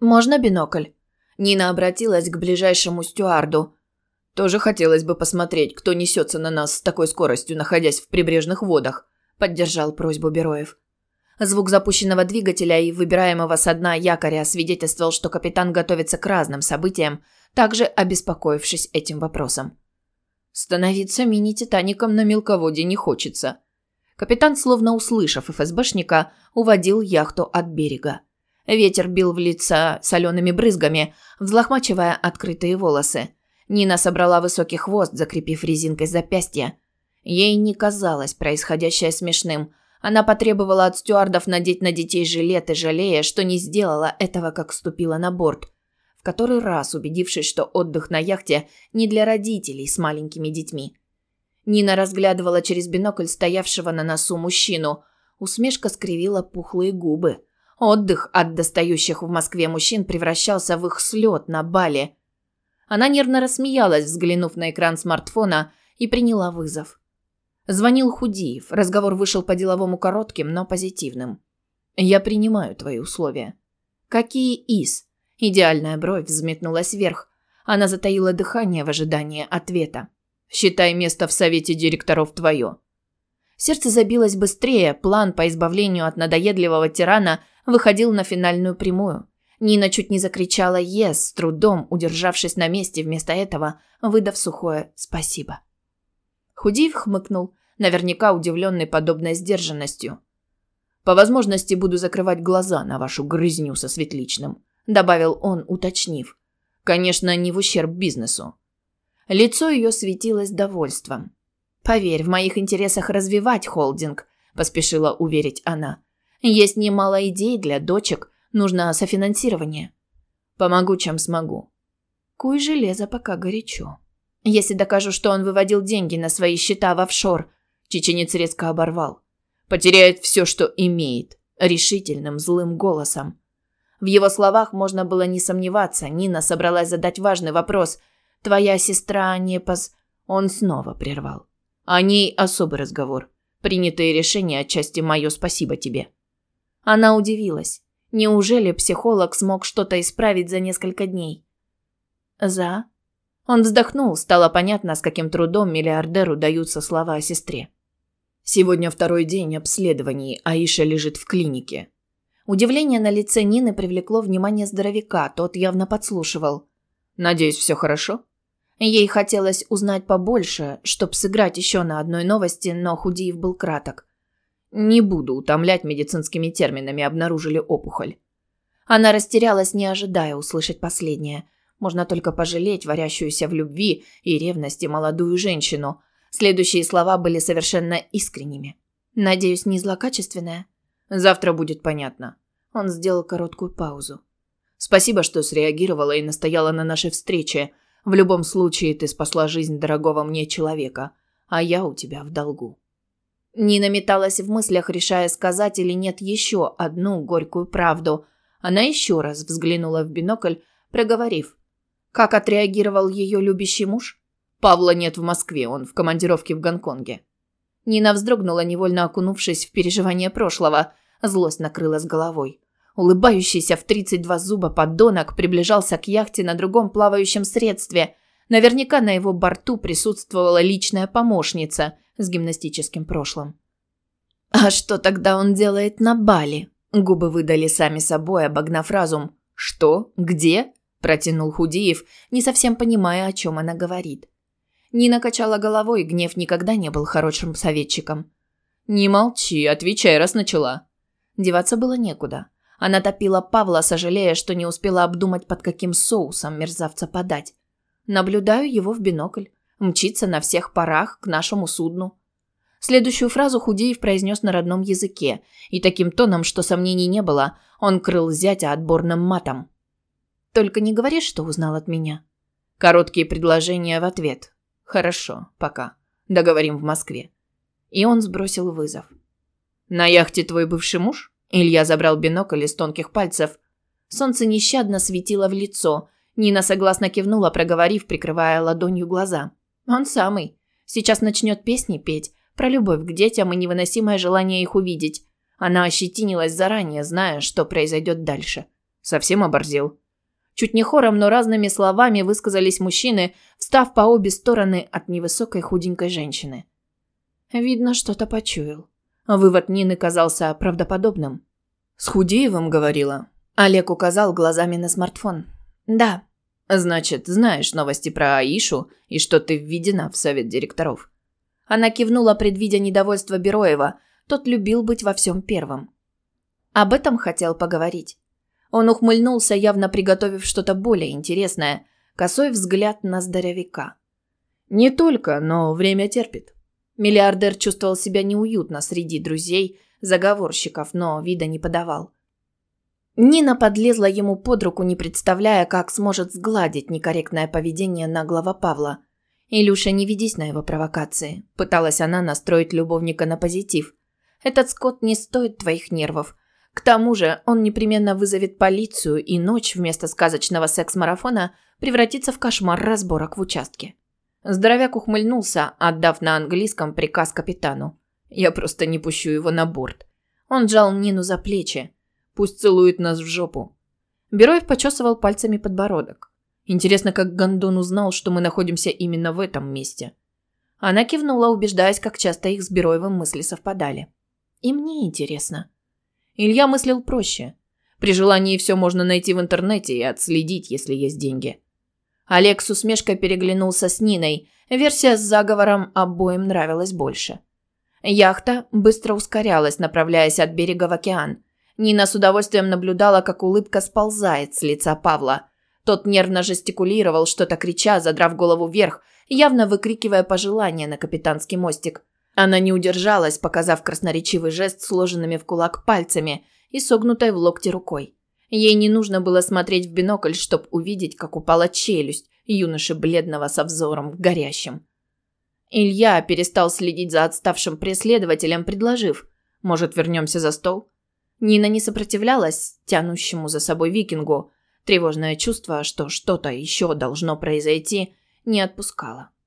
«Можно бинокль?» Нина обратилась к ближайшему стюарду. «Тоже хотелось бы посмотреть, кто несется на нас с такой скоростью, находясь в прибрежных водах», – поддержал просьбу Бероев. Звук запущенного двигателя и выбираемого со дна якоря свидетельствовал, что капитан готовится к разным событиям, также обеспокоившись этим вопросом. «Становиться мини-титаником на мелководье не хочется». Капитан, словно услышав ФСБшника, уводил яхту от берега. Ветер бил в лица солеными брызгами, взлохмачивая открытые волосы. Нина собрала высокий хвост, закрепив резинкой запястья. Ей не казалось происходящее смешным. Она потребовала от стюардов надеть на детей жилеты, жалея, что не сделала этого, как ступила на борт. В который раз убедившись, что отдых на яхте не для родителей с маленькими детьми. Нина разглядывала через бинокль стоявшего на носу мужчину. Усмешка скривила пухлые губы. Отдых от достающих в Москве мужчин превращался в их слет на Бали. Она нервно рассмеялась, взглянув на экран смартфона, и приняла вызов. Звонил Худиев. Разговор вышел по-деловому коротким, но позитивным. «Я принимаю твои условия». «Какие из?» Идеальная бровь взметнулась вверх. Она затаила дыхание в ожидании ответа. «Считай место в совете директоров твое». Сердце забилось быстрее, план по избавлению от надоедливого тирана выходил на финальную прямую. Нина чуть не закричала «Ес», с трудом удержавшись на месте, вместо этого выдав сухое «Спасибо». Худиев хмыкнул, наверняка удивленный подобной сдержанностью. «По возможности буду закрывать глаза на вашу грызню со светличным», добавил он, уточнив. «Конечно, не в ущерб бизнесу». Лицо ее светилось довольством. Поверь, в моих интересах развивать холдинг, поспешила уверить она. Есть немало идей для дочек, нужно софинансирование. Помогу, чем смогу. Куй железо, пока горячо. Если докажу, что он выводил деньги на свои счета в офшор, чеченец резко оборвал. Потеряет все, что имеет, решительным злым голосом. В его словах можно было не сомневаться. Нина собралась задать важный вопрос. «Твоя сестра не пос...» Он снова прервал. О ней особый разговор. Принятые решения отчасти мое спасибо тебе. Она удивилась. Неужели психолог смог что-то исправить за несколько дней? За? Он вздохнул, стало понятно, с каким трудом миллиардеру даются слова о сестре. Сегодня второй день обследований, Аиша лежит в клинике. Удивление на лице Нины привлекло внимание здоровяка, тот явно подслушивал. Надеюсь, все хорошо? Ей хотелось узнать побольше, чтобы сыграть еще на одной новости, но Худиев был краток. Не буду утомлять медицинскими терминами, обнаружили опухоль. Она растерялась, не ожидая услышать последнее. Можно только пожалеть варящуюся в любви и ревности молодую женщину. Следующие слова были совершенно искренними. Надеюсь, не злокачественная. Завтра будет понятно. Он сделал короткую паузу. Спасибо, что среагировала и настояла на нашей встрече. В любом случае ты спасла жизнь дорогого мне человека, а я у тебя в долгу. Нина металась в мыслях, решая сказать или нет еще одну горькую правду. Она еще раз взглянула в бинокль, проговорив: "Как отреагировал ее любящий муж? Павла нет в Москве, он в командировке в Гонконге". Нина вздрогнула, невольно окунувшись в переживания прошлого. Злость накрыла с головой. Улыбающийся в 32 зуба подонок приближался к яхте на другом плавающем средстве. Наверняка на его борту присутствовала личная помощница с гимнастическим прошлым. «А что тогда он делает на Бали?» Губы выдали сами собой, обогнав разум. «Что? Где?» – протянул Худиев, не совсем понимая, о чем она говорит. Нина качала головой, гнев никогда не был хорошим советчиком. «Не молчи, отвечай, раз начала». Деваться было некуда. Она топила Павла, сожалея, что не успела обдумать, под каким соусом мерзавца подать. Наблюдаю его в бинокль. Мчится на всех парах к нашему судну. Следующую фразу Худеев произнес на родном языке, и таким тоном, что сомнений не было, он крыл зятя отборным матом. «Только не говори, что узнал от меня». Короткие предложения в ответ. «Хорошо, пока. Договорим в Москве». И он сбросил вызов. «На яхте твой бывший муж?» Илья забрал бинокль из тонких пальцев. Солнце нещадно светило в лицо. Нина согласно кивнула, проговорив, прикрывая ладонью глаза. «Он самый. Сейчас начнет песни петь. Про любовь к детям и невыносимое желание их увидеть. Она ощетинилась заранее, зная, что произойдет дальше. Совсем оборзел. Чуть не хором, но разными словами высказались мужчины, встав по обе стороны от невысокой худенькой женщины. Видно, что-то почуял. Вывод Нины казался правдоподобным. «С Худеевым говорила?» Олег указал глазами на смартфон. «Да». «Значит, знаешь новости про Аишу и что ты введена в совет директоров?» Она кивнула, предвидя недовольство Бероева. Тот любил быть во всем первым. Об этом хотел поговорить. Он ухмыльнулся, явно приготовив что-то более интересное. Косой взгляд на здоровяка. Не только, но время терпит. Миллиардер чувствовал себя неуютно среди друзей, заговорщиков, но вида не подавал. Нина подлезла ему под руку, не представляя, как сможет сгладить некорректное поведение наглого Павла. «Илюша, не ведись на его провокации», – пыталась она настроить любовника на позитив. «Этот скот не стоит твоих нервов. К тому же он непременно вызовет полицию, и ночь вместо сказочного секс-марафона превратится в кошмар разборок в участке. Здоровяк ухмыльнулся, отдав на английском приказ капитану. «Я просто не пущу его на борт». Он жал Нину за плечи. «Пусть целует нас в жопу». Бероев почесывал пальцами подбородок. Интересно, как Гондон узнал, что мы находимся именно в этом месте. Она кивнула, убеждаясь, как часто их с Бероевым мысли совпадали. «И мне интересно». Илья мыслил проще. При желании все можно найти в интернете и отследить, если есть деньги. Олег с усмешкой переглянулся с Ниной. Версия с заговором обоим нравилась больше. Яхта быстро ускорялась, направляясь от берега в океан. Нина с удовольствием наблюдала, как улыбка сползает с лица Павла. Тот нервно жестикулировал, что-то крича, задрав голову вверх, явно выкрикивая пожелания на капитанский мостик. Она не удержалась, показав красноречивый жест сложенными в кулак пальцами и согнутой в локте рукой. Ей не нужно было смотреть в бинокль, чтобы увидеть, как упала челюсть юноши бледного со взором горящим. Илья перестал следить за отставшим преследователем, предложив «Может, вернемся за стол?» Нина не сопротивлялась тянущему за собой викингу. Тревожное чувство, что что-то еще должно произойти, не отпускало.